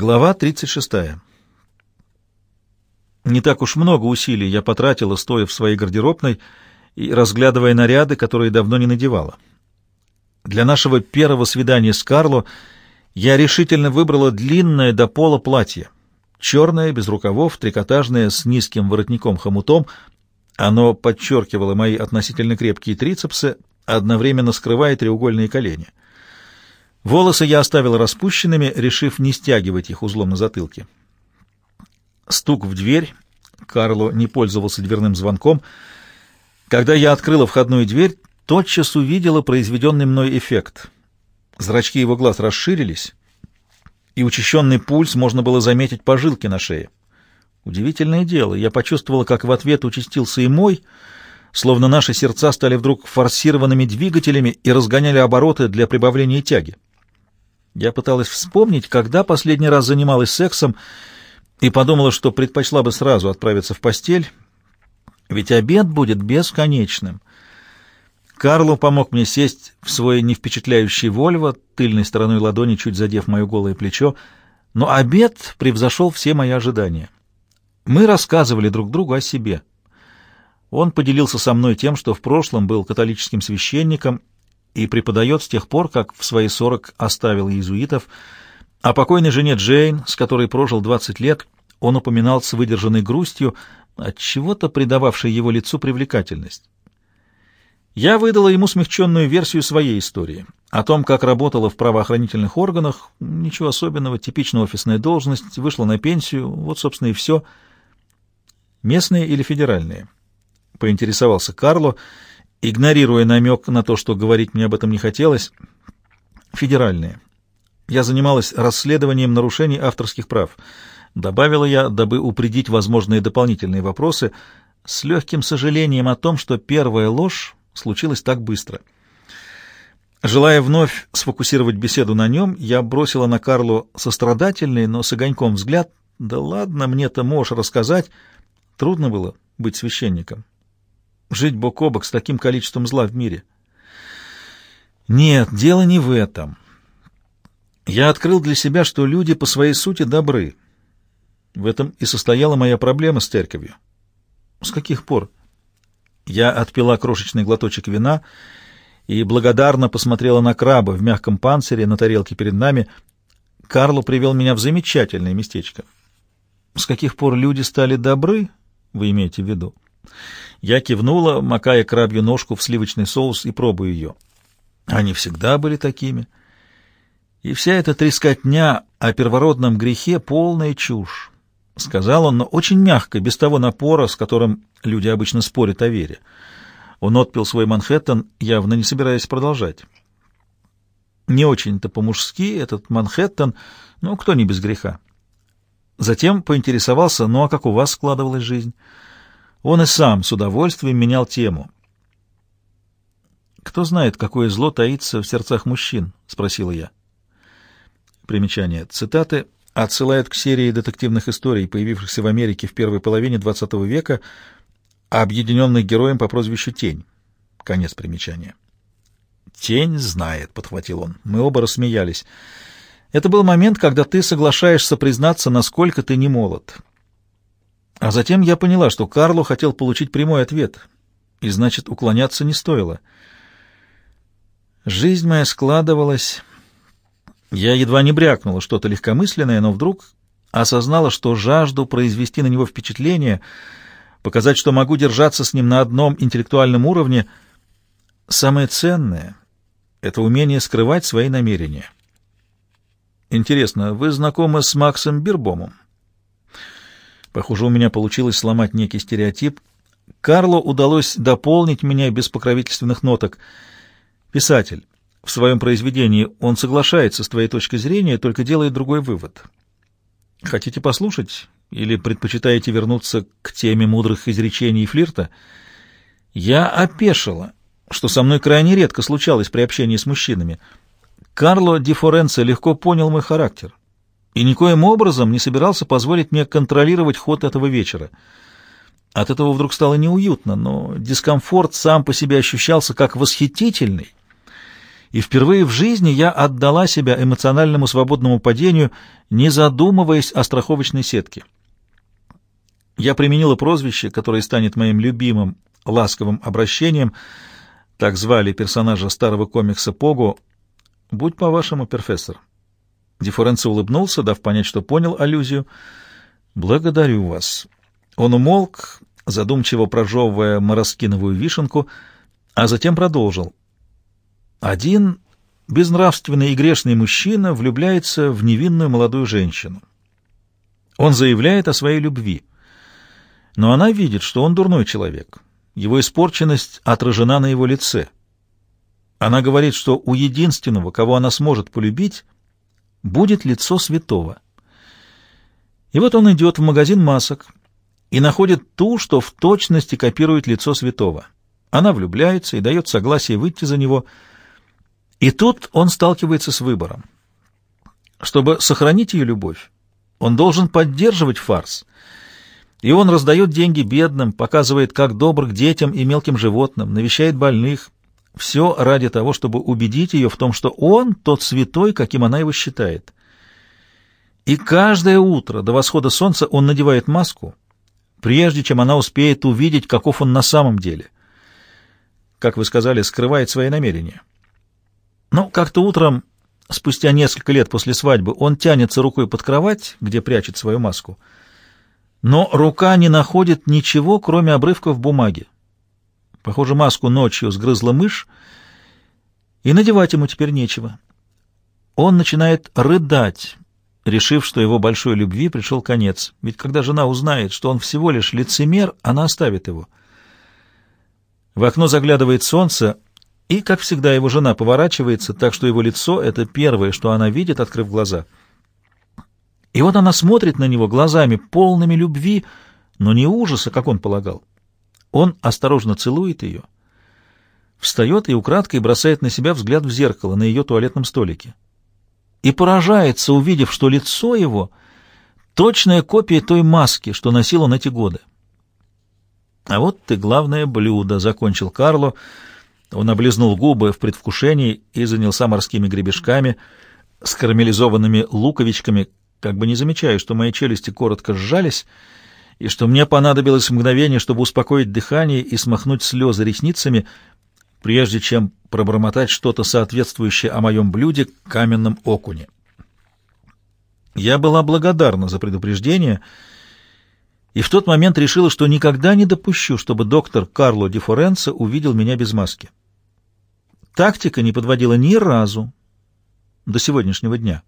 Глава 36. Не так уж много усилий я потратила, стоя в своей гардеробной и разглядывая наряды, которые давно не надевала. Для нашего первого свидания с Карло я решительно выбрала длинное до пола платье. Черное, без рукавов, трикотажное, с низким воротником-хомутом. Оно подчеркивало мои относительно крепкие трицепсы, одновременно скрывая треугольные колени. Волосы я оставил распущенными, решив не стягивать их узлом на затылке. Стук в дверь. Карло не пользовался дверным звонком. Когда я открыла входную дверь, тотчас увидела произведенный мной эффект. Зрачки его глаз расширились, и учащенный пульс можно было заметить по жилке на шее. Удивительное дело, я почувствовала, как в ответ участился и мой — словно наши сердца стали вдруг форсированными двигателями и разгоняли обороты для прибавления тяги. Я пыталась вспомнить, когда последний раз занималась сексом, и подумала, что предпочла бы сразу отправиться в постель, ведь обед будет бесконечным. Карло помог мне сесть в свой невпечатляющий Вольво, тыльной стороной ладони чуть задев мое голое плечо, но обед превзошел все мои ожидания. Мы рассказывали друг другу о себе — он поделился со мной тем, что в прошлом был католическим священником и преподает с тех пор, как в свои сорок оставил иезуитов. О покойной жене Джейн, с которой прожил 20 лет, он упоминал с выдержанной грустью, от чего-то придававшей его лицу привлекательность. Я выдала ему смягченную версию своей истории о том, как работала в правоохранительных органах, ничего особенного, типичная офисная должность, вышла на пенсию, вот, собственно, и все. Местные или федеральные? — поинтересовался Карло, игнорируя намек на то, что говорить мне об этом не хотелось. «Федеральные. Я занималась расследованием нарушений авторских прав», — добавила я, дабы упредить возможные дополнительные вопросы, с легким сожалением о том, что первая ложь случилась так быстро. Желая вновь сфокусировать беседу на нем, я бросила на Карло сострадательный, но с огоньком взгляд. «Да ладно, мне-то можешь рассказать. Трудно было быть священником жить бок о бок с таким количеством зла в мире. Нет, дело не в этом. Я открыл для себя, что люди по своей сути добры. В этом и состояла моя проблема с церковью. С каких пор? Я отпила крошечный глоточек вина и благодарно посмотрела на краба в мягком панцире на тарелке перед нами. Карло привел меня в замечательное местечко. С каких пор люди стали добры, вы имеете в виду? Я кивнула, макая крабью ножку в сливочный соус и пробую ее. Они всегда были такими. И вся эта трескотня о первородном грехе — полная чушь, — сказал он, но очень мягко, без того напора, с которым люди обычно спорят о вере. Он отпил свой Манхэттен, явно не собираясь продолжать. Не очень-то по-мужски этот Манхэттен, ну, кто не без греха. Затем поинтересовался, ну, а как у вас складывалась жизнь? Он и сам с удовольствием менял тему. «Кто знает, какое зло таится в сердцах мужчин?» — спросила я. Примечание. Цитаты отсылают к серии детективных историй, появившихся в Америке в первой половине XX века, объединенных героем по прозвищу Тень. Конец примечания. «Тень знает», — подхватил он. Мы оба рассмеялись. «Это был момент, когда ты соглашаешься признаться, насколько ты не молод. А затем я поняла, что Карло хотел получить прямой ответ, и значит, уклоняться не стоило. Жизнь моя складывалась... Я едва не брякнула что-то легкомысленное, но вдруг осознала, что жажду произвести на него впечатление, показать, что могу держаться с ним на одном интеллектуальном уровне. Самое ценное — это умение скрывать свои намерения. Интересно, вы знакомы с Максом Бирбомом? Похоже, у меня получилось сломать некий стереотип. Карло удалось дополнить меня без покровительственных ноток. Писатель. В своем произведении он соглашается с твоей точкой зрения, только делает другой вывод. Хотите послушать или предпочитаете вернуться к теме мудрых изречений и флирта? Я опешила, что со мной крайне редко случалось при общении с мужчинами. Карло Ди Форенцо легко понял мой характер и никоим образом не собирался позволить мне контролировать ход этого вечера. От этого вдруг стало неуютно, но дискомфорт сам по себе ощущался как восхитительный и впервые в жизни я отдала себя эмоциональному свободному падению, не задумываясь о страховочной сетке. Я применила прозвище, которое станет моим любимым ласковым обращением, так звали персонажа старого комикса Пого, «Будь по-вашему, профессор». Дифференци улыбнулся, дав понять, что понял аллюзию. «Благодарю вас». Он умолк, задумчиво прожевывая мороскиновую вишенку, а затем продолжил. Один безнравственный и грешный мужчина влюбляется в невинную молодую женщину. Он заявляет о своей любви, но она видит, что он дурной человек. Его испорченность отражена на его лице. Она говорит, что у единственного, кого она сможет полюбить, будет лицо святого. И вот он идет в магазин масок и находит ту, что в точности копирует лицо святого. Она влюбляется и дает согласие выйти за него – и тут он сталкивается с выбором. Чтобы сохранить ее любовь, он должен поддерживать фарс. И он раздает деньги бедным, показывает, как добр к детям и мелким животным, навещает больных. Все ради того, чтобы убедить ее в том, что он тот святой, каким она его считает. И каждое утро до восхода солнца он надевает маску, прежде чем она успеет увидеть, каков он на самом деле. Как вы сказали, скрывает свои намерения. Но как-то утром, спустя несколько лет после свадьбы, он тянется рукой под кровать, где прячет свою маску. Но рука не находит ничего, кроме обрывков бумаги. Похоже, маску ночью сгрызла мышь, и надевать ему теперь нечего. Он начинает рыдать, решив, что его большой любви пришел конец. Ведь когда жена узнает, что он всего лишь лицемер, она оставит его. В окно заглядывает солнце, и, как всегда, его жена поворачивается, так что его лицо — это первое, что она видит, открыв глаза. И вот она смотрит на него глазами, полными любви, но не ужаса, как он полагал. Он осторожно целует ее, встает и украдкой бросает на себя взгляд в зеркало на ее туалетном столике. И поражается, увидев, что лицо его — точная копия той маски, что носил он эти годы. «А вот ты главное блюдо», — закончил Карло, — он облизнул губы в предвкушении и занялся морскими гребешками с карамелизованными луковичками, как бы не замечая, что мои челюсти коротко сжались, и что мне понадобилось мгновение, чтобы успокоить дыхание и смахнуть слезы ресницами, прежде чем пробормотать что-то соответствующее о моем блюде каменном окуне. Я была благодарна за предупреждение и в тот момент решила, что никогда не допущу, чтобы доктор Карло Ди Форенцо увидел меня без маски. Тактика не подводила ни разу до сегодняшнего дня.